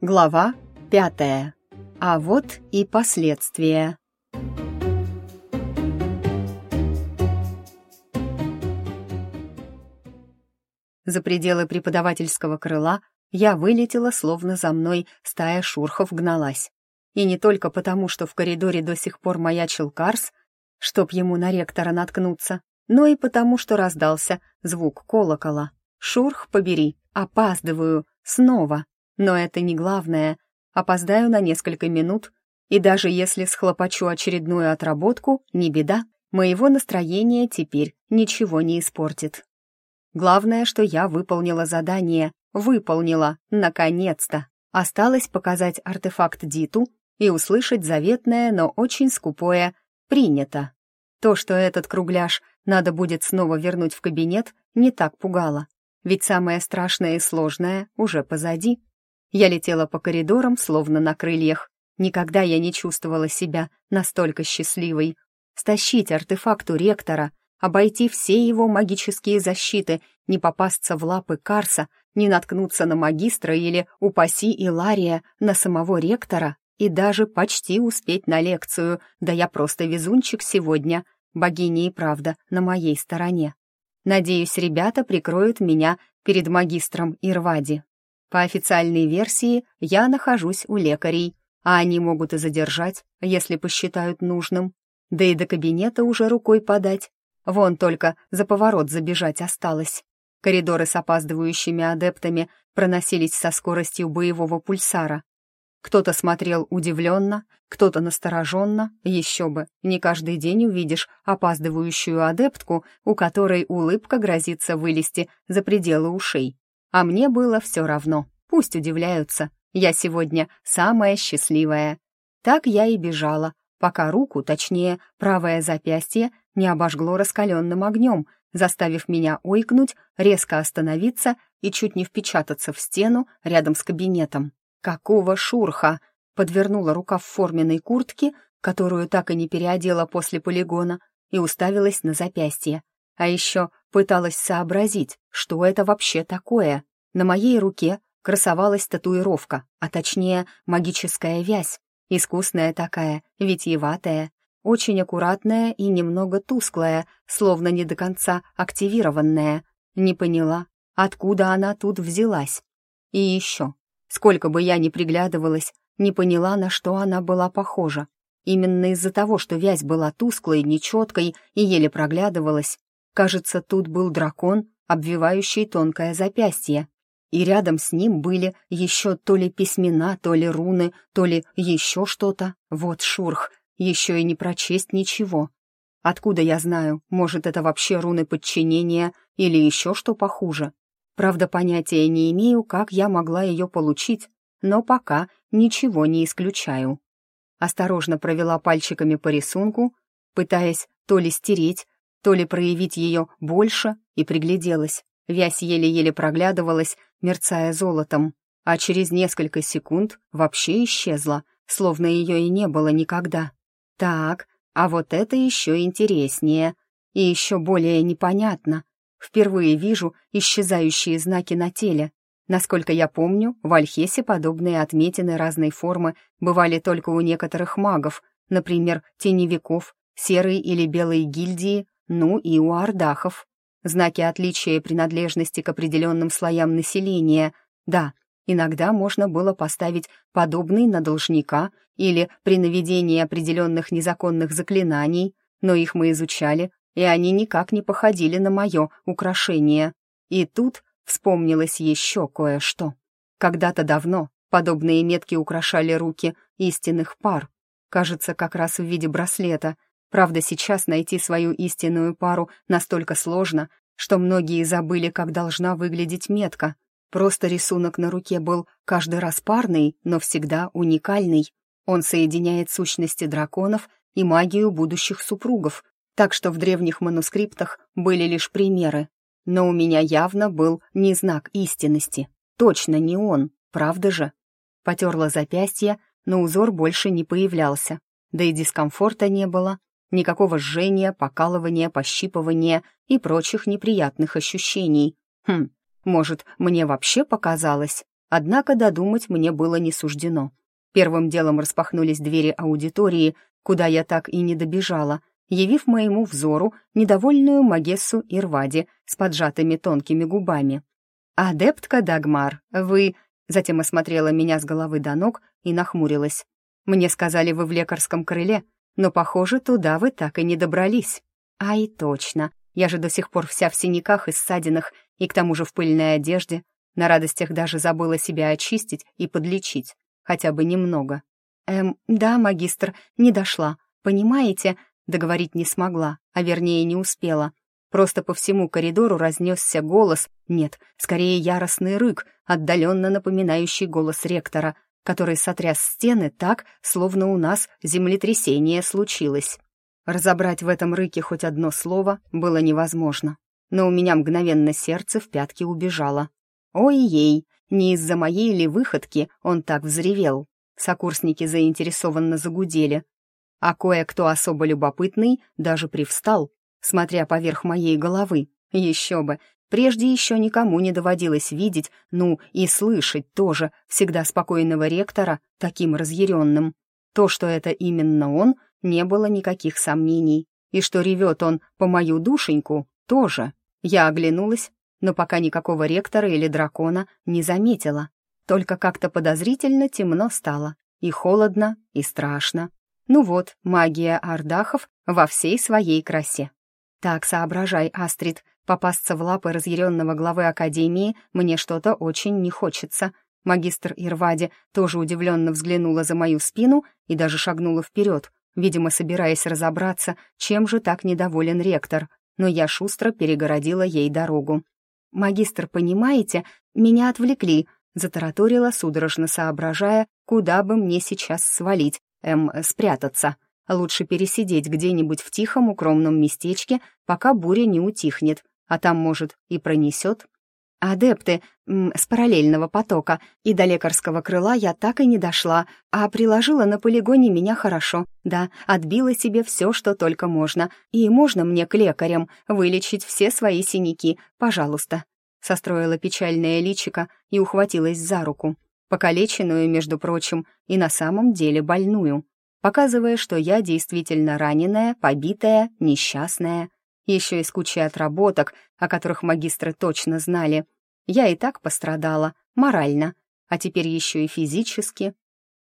Глава пятая. А вот и последствия. За пределы преподавательского крыла я вылетела, словно за мной стая шурхов гналась. И не только потому, что в коридоре до сих пор маячил Карс, чтоб ему на ректора наткнуться, но и потому, что раздался звук колокола. «Шурх, побери, опаздываю, снова!» Но это не главное. Опоздаю на несколько минут, и даже если схлопочу очередную отработку, не беда, моего настроения теперь ничего не испортит. Главное, что я выполнила задание, выполнила, наконец-то. Осталось показать артефакт Диту и услышать заветное, но очень скупое «принято». То, что этот кругляш надо будет снова вернуть в кабинет, не так пугало. Ведь самое страшное и сложное уже позади. Я летела по коридорам, словно на крыльях. Никогда я не чувствовала себя настолько счастливой. Стащить артефакт у ректора, обойти все его магические защиты, не попасться в лапы Карса, не наткнуться на магистра или, упаси Илария, на самого ректора и даже почти успеть на лекцию, да я просто везунчик сегодня, богиня и правда на моей стороне. Надеюсь, ребята прикроют меня перед магистром Ирвади. По официальной версии, я нахожусь у лекарей, а они могут и задержать, если посчитают нужным. Да и до кабинета уже рукой подать. Вон только за поворот забежать осталось. Коридоры с опаздывающими адептами проносились со скоростью боевого пульсара. Кто-то смотрел удивленно, кто-то настороженно, еще бы, не каждый день увидишь опаздывающую адептку, у которой улыбка грозится вылезти за пределы ушей. А мне было все равно. Пусть удивляются. Я сегодня самая счастливая. Так я и бежала, пока руку, точнее, правое запястье, не обожгло раскаленным огнем, заставив меня ойкнуть, резко остановиться и чуть не впечататься в стену рядом с кабинетом. «Какого шурха?» подвернула рука в форменной куртке, которую так и не переодела после полигона, и уставилась на запястье. А еще пыталась сообразить, что это вообще такое. На моей руке красовалась татуировка, а точнее магическая вязь. Искусная такая, витьеватая, очень аккуратная и немного тусклая, словно не до конца активированная. Не поняла, откуда она тут взялась. И еще, сколько бы я ни приглядывалась, не поняла, на что она была похожа. Именно из-за того, что вязь была тусклой, нечеткой и еле проглядывалась, Кажется, тут был дракон, обвивающий тонкое запястье. И рядом с ним были еще то ли письмена, то ли руны, то ли еще что-то. Вот шурх, еще и не прочесть ничего. Откуда я знаю, может, это вообще руны подчинения или еще что похуже? Правда, понятия не имею, как я могла ее получить, но пока ничего не исключаю. Осторожно провела пальчиками по рисунку, пытаясь то ли стереть, то ли проявить ее больше, и пригляделась. Вязь еле-еле проглядывалась, мерцая золотом, а через несколько секунд вообще исчезла, словно ее и не было никогда. Так, а вот это еще интереснее и еще более непонятно. Впервые вижу исчезающие знаки на теле. Насколько я помню, в Альхесе подобные отметины разной формы бывали только у некоторых магов, например, теневиков, серой или белой гильдии, ну и у ардахов. Знаки отличия принадлежности к определенным слоям населения. Да, иногда можно было поставить подобный на должника или при наведении определенных незаконных заклинаний, но их мы изучали, и они никак не походили на мое украшение. И тут вспомнилось еще кое-что. Когда-то давно подобные метки украшали руки истинных пар, кажется, как раз в виде браслета, Правда, сейчас найти свою истинную пару настолько сложно, что многие забыли, как должна выглядеть метка. Просто рисунок на руке был каждый раз парный, но всегда уникальный. Он соединяет сущности драконов и магию будущих супругов, так что в древних манускриптах были лишь примеры. Но у меня явно был не знак истинности. Точно не он, правда же? Потерла запястье, но узор больше не появлялся. Да и дискомфорта не было. Никакого жжения, покалывания, пощипывания и прочих неприятных ощущений. Хм, Может, мне вообще показалось? Однако додумать мне было не суждено. Первым делом распахнулись двери аудитории, куда я так и не добежала, явив моему взору недовольную Магессу Ирвади с поджатыми тонкими губами. «Адептка Дагмар, вы...» Затем осмотрела меня с головы до ног и нахмурилась. «Мне сказали, вы в лекарском крыле, но, похоже, туда вы так и не добрались». «Ай, точно. Я же до сих пор вся в синяках и ссадинах, и к тому же в пыльной одежде. На радостях даже забыла себя очистить и подлечить, хотя бы немного. Эм, да, магистр, не дошла. Понимаете, договорить не смогла, а вернее не успела. Просто по всему коридору разнесся голос, нет, скорее яростный рык, отдаленно напоминающий голос ректора, который сотряс стены так, словно у нас землетрясение случилось. Разобрать в этом рыке хоть одно слово было невозможно, но у меня мгновенно сердце в пятки убежало. Ой-ей, не из-за моей ли выходки он так взревел. Сокурсники заинтересованно загудели, а кое-кто особо любопытный даже привстал, смотря поверх моей головы. Еще бы, прежде еще никому не доводилось видеть, ну и слышать тоже, всегда спокойного ректора, таким разъяренным. То, что это именно он, не было никаких сомнений. И что ревет он по мою душеньку, тоже. Я оглянулась, но пока никакого ректора или дракона не заметила. Только как-то подозрительно темно стало. И холодно, и страшно. Ну вот, магия ардахов во всей своей красе. Так, соображай, Астрид, попасться в лапы разъяренного главы Академии мне что-то очень не хочется. Магистр Ирвади тоже удивленно взглянула за мою спину и даже шагнула вперед, видимо, собираясь разобраться, чем же так недоволен ректор, но я шустро перегородила ей дорогу. «Магистр, понимаете, меня отвлекли», — затараторила, судорожно соображая, куда бы мне сейчас свалить, эм, спрятаться. Лучше пересидеть где-нибудь в тихом укромном местечке, пока буря не утихнет, а там, может, и пронесет. Адепты м, с параллельного потока и до лекарского крыла я так и не дошла, а приложила на полигоне меня хорошо. Да, отбила себе все, что только можно. И можно мне к лекарям вылечить все свои синяки, пожалуйста. Состроила печальное личико и ухватилась за руку. Покалеченную, между прочим, и на самом деле больную. Показывая, что я действительно раненая, побитая, несчастная еще и с кучей отработок, о которых магистры точно знали. Я и так пострадала, морально, а теперь еще и физически.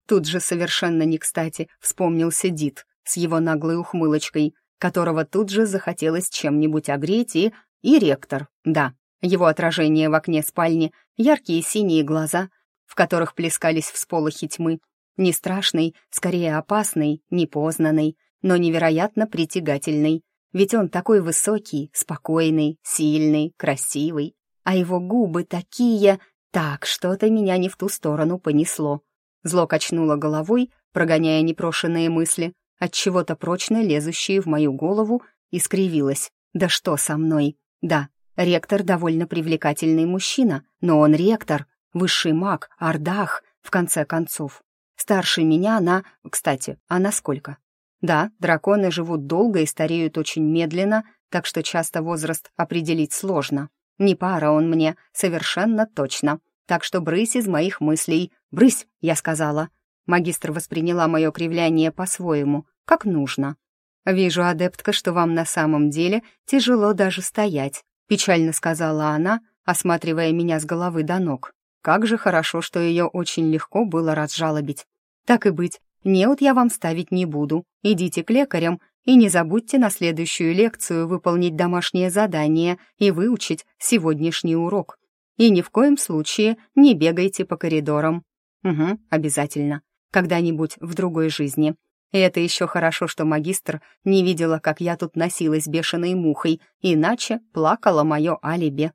Тут же совершенно не кстати вспомнился Дид с его наглой ухмылочкой, которого тут же захотелось чем-нибудь огреть, и... и ректор, да, его отражение в окне спальни, яркие синие глаза, в которых плескались всполохи тьмы, не страшный, скорее опасный, непознанный, но невероятно притягательный, ведь он такой высокий, спокойный, сильный, красивый, а его губы такие... Так, что-то меня не в ту сторону понесло. Зло качнуло головой, прогоняя непрошенные мысли, от чего то прочно лезущие в мою голову, и скривилась. «Да что со мной? Да, ректор довольно привлекательный мужчина, но он ректор, высший маг, ардах, в конце концов. Старше меня она... Кстати, а насколько? Да, драконы живут долго и стареют очень медленно, так что часто возраст определить сложно. Не пара он мне, совершенно точно. Так что брысь из моих мыслей. «Брысь!» — я сказала. Магистр восприняла мое кривляние по-своему, как нужно. «Вижу, адептка, что вам на самом деле тяжело даже стоять», — печально сказала она, осматривая меня с головы до ног. Как же хорошо, что ее очень легко было разжалобить. Так и быть, Неуд я вам ставить не буду. Идите к лекарям и не забудьте на следующую лекцию выполнить домашнее задание и выучить сегодняшний урок. И ни в коем случае не бегайте по коридорам. Угу, обязательно. Когда-нибудь в другой жизни. И это еще хорошо, что магистр не видела, как я тут носилась бешеной мухой, иначе плакало мое алиби.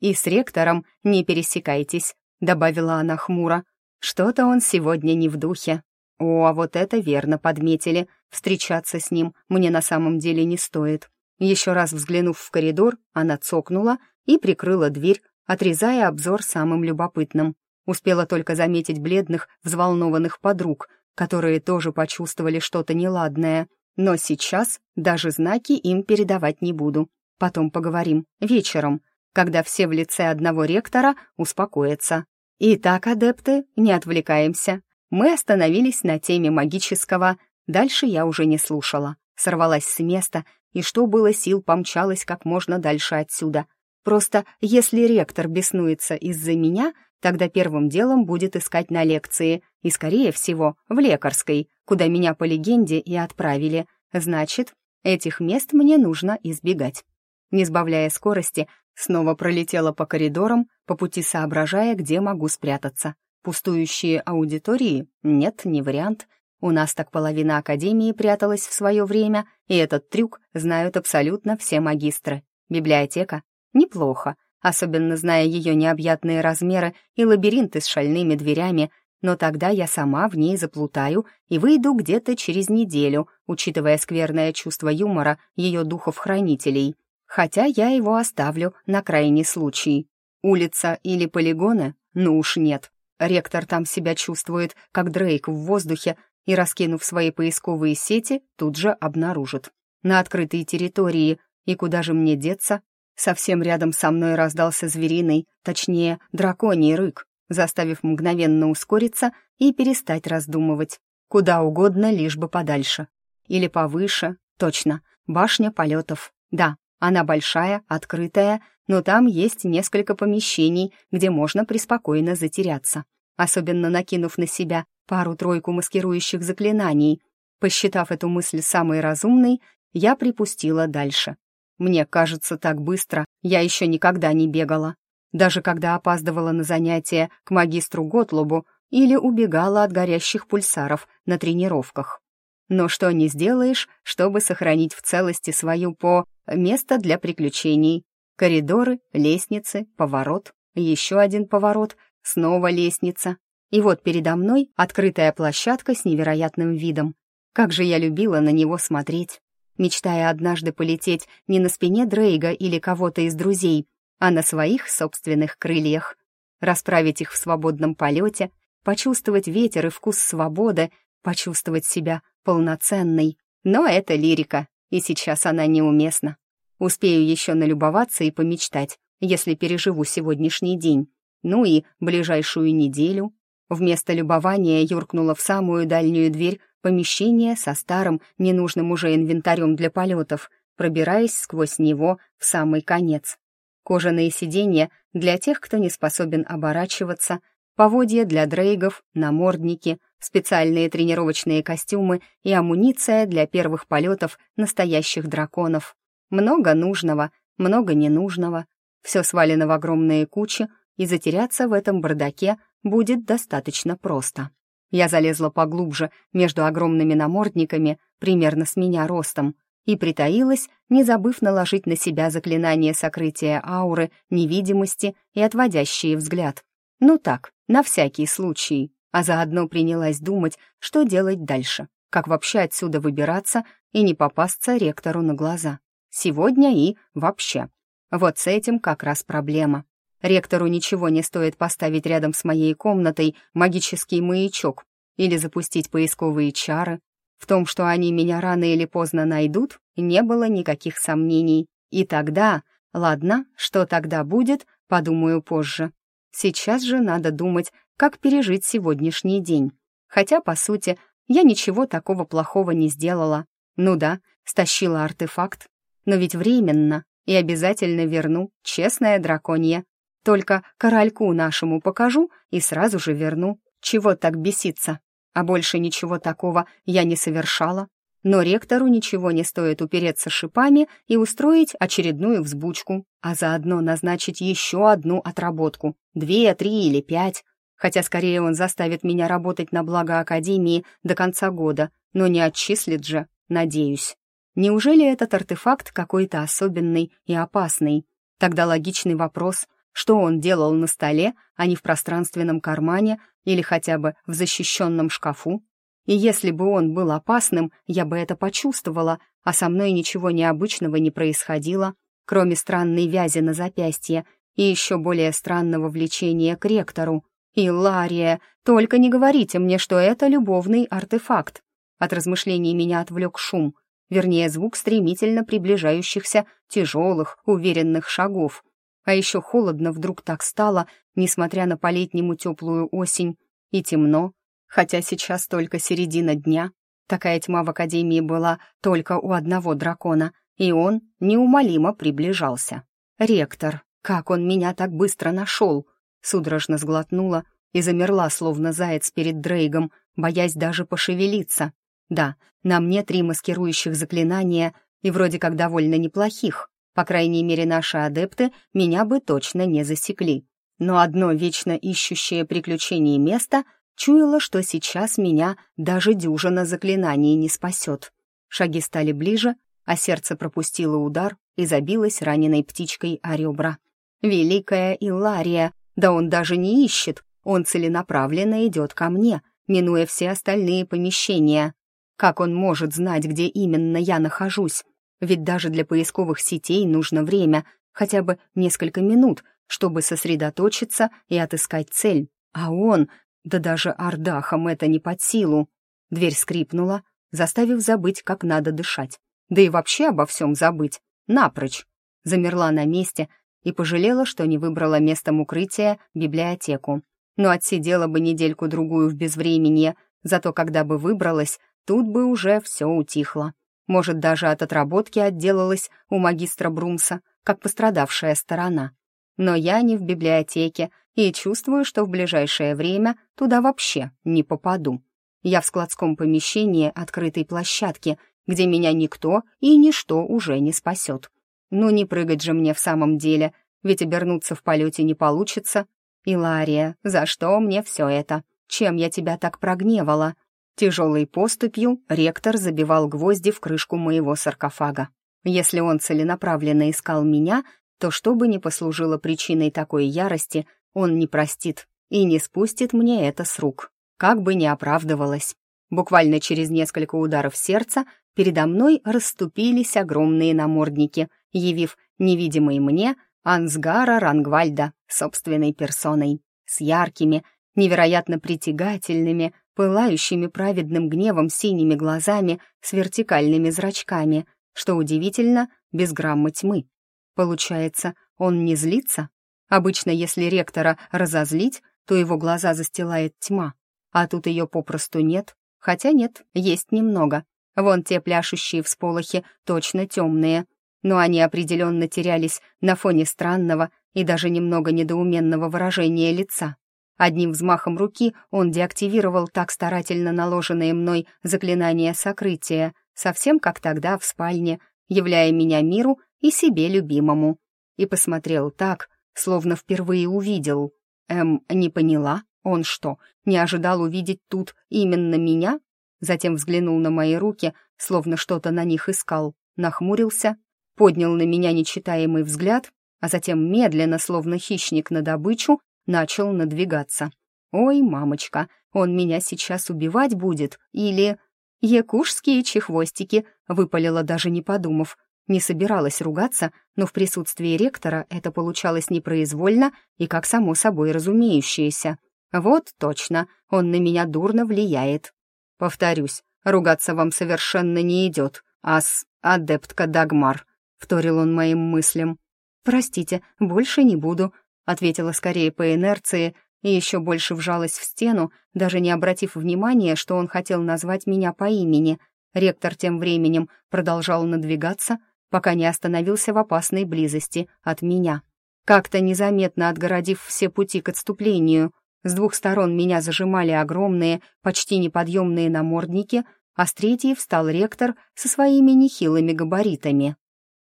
«И с ректором не пересекайтесь», — добавила она хмуро. «Что-то он сегодня не в духе». О, а вот это верно подметили. Встречаться с ним мне на самом деле не стоит. Еще раз взглянув в коридор, она цокнула и прикрыла дверь, отрезая обзор самым любопытным. Успела только заметить бледных, взволнованных подруг, которые тоже почувствовали что-то неладное. Но сейчас даже знаки им передавать не буду. Потом поговорим, вечером. Когда все в лице одного ректора успокоятся. Итак, адепты, не отвлекаемся. Мы остановились на теме магического. Дальше я уже не слушала. Сорвалась с места и, что было сил, помчалась как можно дальше отсюда. Просто если ректор беснуется из-за меня, тогда первым делом будет искать на лекции, и, скорее всего, в лекарской, куда меня по легенде и отправили. Значит, этих мест мне нужно избегать. Не сбавляя скорости, снова пролетела по коридорам, по пути соображая, где могу спрятаться. Пустующие аудитории? Нет, не вариант. У нас так половина академии пряталась в свое время, и этот трюк знают абсолютно все магистры. Библиотека? Неплохо, особенно зная ее необъятные размеры и лабиринты с шальными дверями, но тогда я сама в ней заплутаю и выйду где-то через неделю, учитывая скверное чувство юмора ее духов-хранителей. Хотя я его оставлю на крайний случай. Улица или полигоны? Ну уж нет. Ректор там себя чувствует, как Дрейк в воздухе, и, раскинув свои поисковые сети, тут же обнаружит. На открытой территории, и куда же мне деться? Совсем рядом со мной раздался звериный, точнее, драконий рык, заставив мгновенно ускориться и перестать раздумывать. Куда угодно, лишь бы подальше. Или повыше, точно, башня полетов. Да, она большая, открытая, но там есть несколько помещений, где можно преспокойно затеряться, особенно накинув на себя пару-тройку маскирующих заклинаний. Посчитав эту мысль самой разумной, я припустила дальше. Мне кажется, так быстро я еще никогда не бегала. Даже когда опаздывала на занятия к магистру Готлобу или убегала от горящих пульсаров на тренировках. Но что не сделаешь, чтобы сохранить в целости свою по... место для приключений. Коридоры, лестницы, поворот, еще один поворот, снова лестница. И вот передо мной открытая площадка с невероятным видом. Как же я любила на него смотреть, мечтая однажды полететь не на спине Дрейга или кого-то из друзей, а на своих собственных крыльях. Расправить их в свободном полете, почувствовать ветер и вкус свободы, почувствовать себя полноценной. Но это лирика, и сейчас она неуместна. Успею еще налюбоваться и помечтать, если переживу сегодняшний день. Ну и ближайшую неделю, Вместо любования юркнула в самую дальнюю дверь помещения со старым, ненужным уже инвентарем для полетов, пробираясь сквозь него в самый конец. Кожаные сиденья для тех, кто не способен оборачиваться, поводья для дрейгов, намордники, специальные тренировочные костюмы и амуниция для первых полетов настоящих драконов. Много нужного, много ненужного. Все свалено в огромные кучи, и затеряться в этом бардаке будет достаточно просто. Я залезла поглубже между огромными намордниками, примерно с меня ростом, и притаилась, не забыв наложить на себя заклинание сокрытия ауры, невидимости и отводящие взгляд. Ну так, на всякий случай, а заодно принялась думать, что делать дальше, как вообще отсюда выбираться и не попасться ректору на глаза. Сегодня и вообще. Вот с этим как раз проблема. Ректору ничего не стоит поставить рядом с моей комнатой магический маячок или запустить поисковые чары. В том, что они меня рано или поздно найдут, не было никаких сомнений. И тогда, ладно, что тогда будет, подумаю позже. Сейчас же надо думать, как пережить сегодняшний день. Хотя, по сути, я ничего такого плохого не сделала. Ну да, стащила артефакт, но ведь временно, и обязательно верну, честная драконья. Только корольку нашему покажу и сразу же верну. Чего так беситься? А больше ничего такого я не совершала. Но ректору ничего не стоит упереться шипами и устроить очередную взбучку, а заодно назначить еще одну отработку, две, три или пять. Хотя скорее он заставит меня работать на благо Академии до конца года, но не отчислит же, надеюсь. Неужели этот артефакт какой-то особенный и опасный? Тогда логичный вопрос, что он делал на столе, а не в пространственном кармане или хотя бы в защищенном шкафу. И если бы он был опасным, я бы это почувствовала, а со мной ничего необычного не происходило, кроме странной вязи на запястье и еще более странного влечения к ректору. И Лария, только не говорите мне, что это любовный артефакт. От размышлений меня отвлек шум, вернее, звук стремительно приближающихся тяжелых, уверенных шагов — А еще холодно вдруг так стало, несмотря на по-летнему теплую осень, и темно, хотя сейчас только середина дня. Такая тьма в Академии была только у одного дракона, и он неумолимо приближался. «Ректор, как он меня так быстро нашел?» Судорожно сглотнула и замерла, словно заяц перед Дрейгом, боясь даже пошевелиться. Да, на мне три маскирующих заклинания, и вроде как довольно неплохих. По крайней мере, наши адепты меня бы точно не засекли. Но одно вечно ищущее приключение место чуяло, что сейчас меня даже дюжина заклинаний не спасет. Шаги стали ближе, а сердце пропустило удар и забилось раненой птичкой о ребра. «Великая Илария! Да он даже не ищет, он целенаправленно идет ко мне, минуя все остальные помещения. Как он может знать, где именно я нахожусь? Ведь даже для поисковых сетей нужно время, хотя бы несколько минут, чтобы сосредоточиться и отыскать цель. А он, да даже Ардахам это не под силу. Дверь скрипнула, заставив забыть, как надо дышать. Да и вообще обо всем забыть. Напрочь. Замерла на месте и пожалела, что не выбрала местом укрытия библиотеку. Но отсидела бы недельку-другую в безвременье, зато когда бы выбралась, Тут бы уже все утихло. Может, даже от отработки отделалась у магистра Брумса, как пострадавшая сторона. Но я не в библиотеке и чувствую, что в ближайшее время туда вообще не попаду. Я в складском помещении открытой площадки, где меня никто и ничто уже не спасет. Ну не прыгать же мне в самом деле, ведь обернуться в полете не получится. Илария, за что мне все это? Чем я тебя так прогневала?» Тяжелой поступью ректор забивал гвозди в крышку моего саркофага. Если он целенаправленно искал меня, то что бы ни послужило причиной такой ярости, он не простит и не спустит мне это с рук, как бы ни оправдывалось. Буквально через несколько ударов сердца передо мной расступились огромные намордники, явив невидимый мне Ансгара Рангвальда собственной персоной, с яркими, невероятно притягательными, пылающими праведным гневом синими глазами с вертикальными зрачками, что удивительно, без грамма тьмы. Получается, он не злится? Обычно, если ректора разозлить, то его глаза застилает тьма, а тут ее попросту нет, хотя нет, есть немного. Вон те пляшущие всполохи точно темные, но они определенно терялись на фоне странного и даже немного недоуменного выражения лица. Одним взмахом руки он деактивировал так старательно наложенные мной заклинания сокрытия, совсем как тогда в спальне, являя меня миру и себе любимому. И посмотрел так, словно впервые увидел. Эм, не поняла, он что, не ожидал увидеть тут именно меня? Затем взглянул на мои руки, словно что-то на них искал, нахмурился, поднял на меня нечитаемый взгляд, а затем медленно, словно хищник на добычу, начал надвигаться. «Ой, мамочка, он меня сейчас убивать будет, или...» «Якушские чехвостики», — выпалила даже не подумав. Не собиралась ругаться, но в присутствии ректора это получалось непроизвольно и как само собой разумеющееся. «Вот точно, он на меня дурно влияет». «Повторюсь, ругаться вам совершенно не идет, ас, адептка Дагмар», — вторил он моим мыслям. «Простите, больше не буду», ответила скорее по инерции и еще больше вжалась в стену, даже не обратив внимания, что он хотел назвать меня по имени. Ректор тем временем продолжал надвигаться, пока не остановился в опасной близости от меня. Как-то незаметно отгородив все пути к отступлению, с двух сторон меня зажимали огромные, почти неподъемные намордники, а с третьей встал ректор со своими нехилыми габаритами.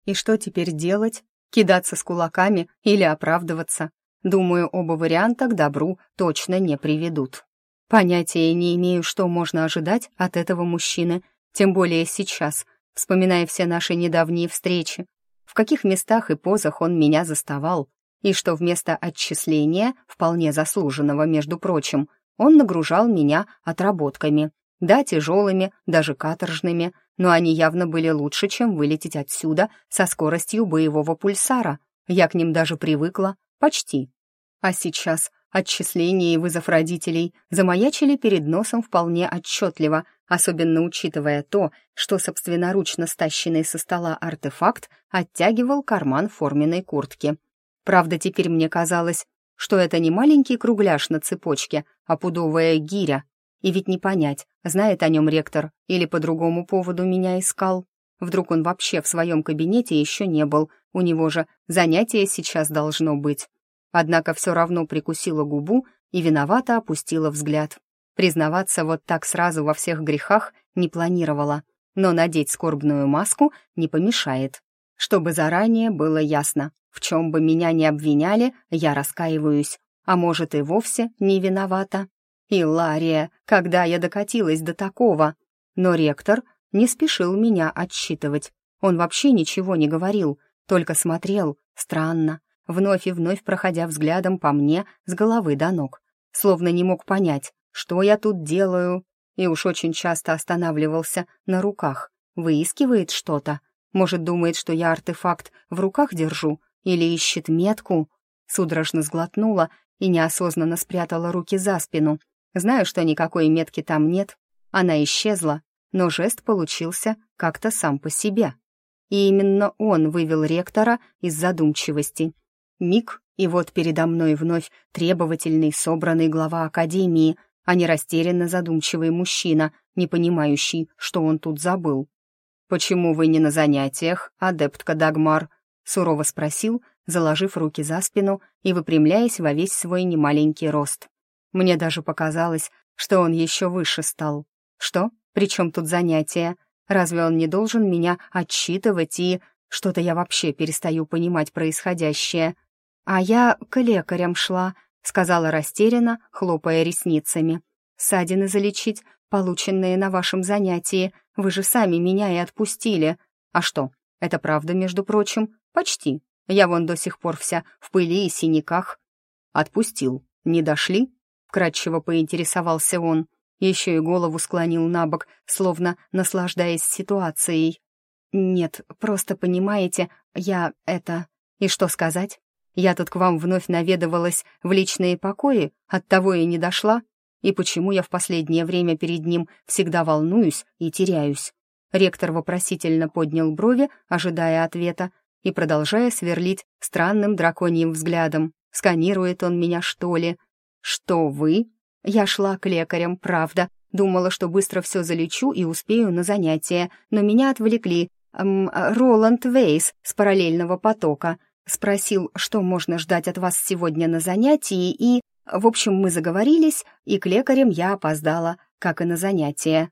И что теперь делать? Кидаться с кулаками или оправдываться. Думаю, оба варианта к добру точно не приведут. Понятия не имею, что можно ожидать от этого мужчины, тем более сейчас, вспоминая все наши недавние встречи, в каких местах и позах он меня заставал, и что вместо отчисления, вполне заслуженного, между прочим, он нагружал меня отработками. Да, тяжелыми, даже каторжными, но они явно были лучше, чем вылететь отсюда со скоростью боевого пульсара. Я к ним даже привыкла, почти. А сейчас отчисления и вызов родителей замаячили перед носом вполне отчетливо, особенно учитывая то, что собственноручно стащенный со стола артефакт оттягивал карман форменной куртки. Правда, теперь мне казалось, что это не маленький кругляш на цепочке, а пудовая гиря. И ведь не понять, знает о нем ректор или по другому поводу меня искал. Вдруг он вообще в своем кабинете еще не был, у него же занятие сейчас должно быть. Однако все равно прикусила губу и виновато опустила взгляд. Признаваться вот так сразу во всех грехах не планировала, но надеть скорбную маску не помешает. Чтобы заранее было ясно, в чем бы меня ни обвиняли, я раскаиваюсь, а может и вовсе не виновата. Илария, когда я докатилась до такого? Но ректор не спешил меня отсчитывать. Он вообще ничего не говорил, только смотрел, странно, вновь и вновь проходя взглядом по мне с головы до ног, словно не мог понять, что я тут делаю, и уж очень часто останавливался на руках, выискивает что-то. Может, думает, что я артефакт в руках держу или ищет метку. Судорожно сглотнула и неосознанно спрятала руки за спину. Знаю, что никакой метки там нет, она исчезла, но жест получился как-то сам по себе. И именно он вывел ректора из задумчивости. Миг, и вот передо мной вновь требовательный, собранный глава Академии, а не растерянно задумчивый мужчина, не понимающий, что он тут забыл. «Почему вы не на занятиях, адептка Дагмар?» — сурово спросил, заложив руки за спину и выпрямляясь во весь свой немаленький рост. Мне даже показалось, что он еще выше стал. Что? Причем тут занятия? Разве он не должен меня отчитывать и... Что-то я вообще перестаю понимать происходящее. А я к лекарям шла, сказала растерянно, хлопая ресницами. Ссадины залечить, полученные на вашем занятии. Вы же сами меня и отпустили. А что, это правда, между прочим? Почти. Я вон до сих пор вся в пыли и синяках. Отпустил. Не дошли? Кратчево поинтересовался он еще и голову склонил на бок, словно наслаждаясь ситуацией. «Нет, просто понимаете, я это... И что сказать? Я тут к вам вновь наведывалась в личные покои, оттого и не дошла. И почему я в последнее время перед ним всегда волнуюсь и теряюсь?» Ректор вопросительно поднял брови, ожидая ответа, и продолжая сверлить странным драконьим взглядом. «Сканирует он меня, что ли?» «Что вы?» Я шла к лекарям, правда. Думала, что быстро все залечу и успею на занятия, но меня отвлекли. Эм, Роланд Вейс с параллельного потока. Спросил, что можно ждать от вас сегодня на занятии, и... В общем, мы заговорились, и к лекарям я опоздала, как и на занятия.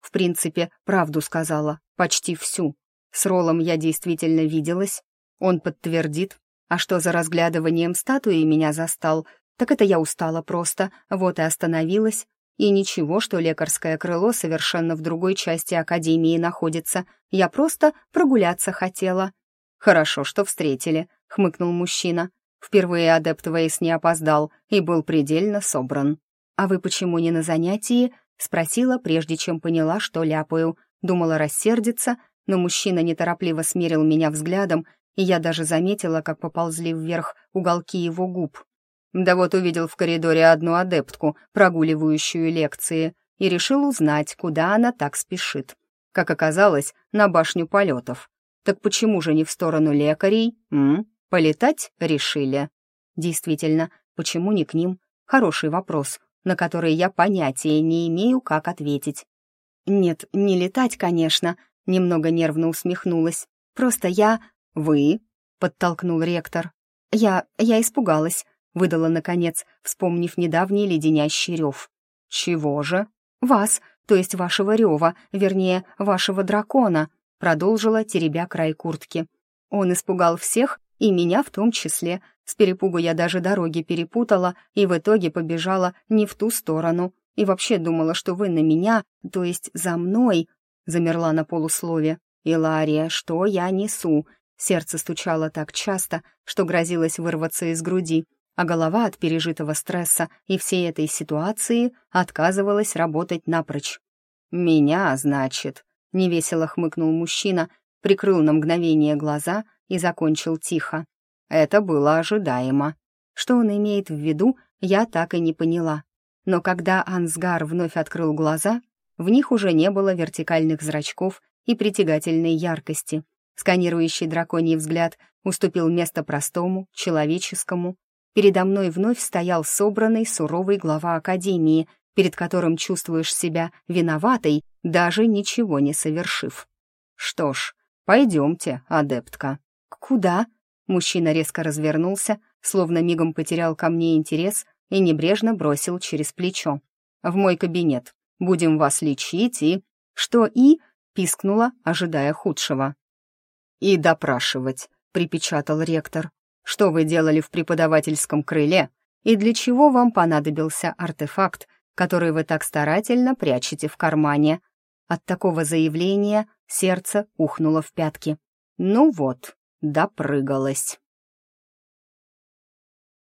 В принципе, правду сказала, почти всю. С Ролом я действительно виделась. Он подтвердит. А что за разглядыванием статуи меня застал, так это я устала просто, вот и остановилась. И ничего, что лекарское крыло совершенно в другой части академии находится. Я просто прогуляться хотела. «Хорошо, что встретили», — хмыкнул мужчина. Впервые адепт Вейс не опоздал и был предельно собран. «А вы почему не на занятии?» — спросила, прежде чем поняла, что ляпаю. Думала рассердиться, но мужчина неторопливо смерил меня взглядом, и я даже заметила, как поползли вверх уголки его губ. Да вот увидел в коридоре одну адептку, прогуливающую лекции, и решил узнать, куда она так спешит. Как оказалось, на башню полетов. Так почему же не в сторону лекарей? М? Полетать решили? Действительно, почему не к ним? Хороший вопрос, на который я понятия не имею, как ответить. Нет, не летать, конечно, немного нервно усмехнулась. Просто я... Вы? Подтолкнул ректор. Я... я испугалась выдала, наконец, вспомнив недавний леденящий рев. «Чего же?» «Вас, то есть вашего рева, вернее, вашего дракона», продолжила, теребя край куртки. «Он испугал всех, и меня в том числе. С перепугу я даже дороги перепутала и в итоге побежала не в ту сторону. И вообще думала, что вы на меня, то есть за мной...» Замерла на полуслове. «Илария, что я несу?» Сердце стучало так часто, что грозилось вырваться из груди, а голова от пережитого стресса и всей этой ситуации отказывалась работать напрочь. «Меня, значит», — невесело хмыкнул мужчина, прикрыл на мгновение глаза и закончил тихо. Это было ожидаемо. Что он имеет в виду, я так и не поняла. Но когда Ансгар вновь открыл глаза, в них уже не было вертикальных зрачков и притягательной яркости. Сканирующий драконий взгляд уступил место простому, человеческому. Передо мной вновь стоял собранный, суровый глава Академии, перед которым чувствуешь себя виноватой, даже ничего не совершив. «Что ж, пойдемте, адептка». «Куда?» Мужчина резко развернулся, словно мигом потерял ко мне интерес и небрежно бросил через плечо. «В мой кабинет. Будем вас лечить и...» «Что и?» — пискнула, ожидая худшего. «И допрашивать», — припечатал ректор. «Что вы делали в преподавательском крыле и для чего вам понадобился артефакт, который вы так старательно прячете в кармане?» От такого заявления сердце ухнуло в пятки. «Ну вот, допрыгалась».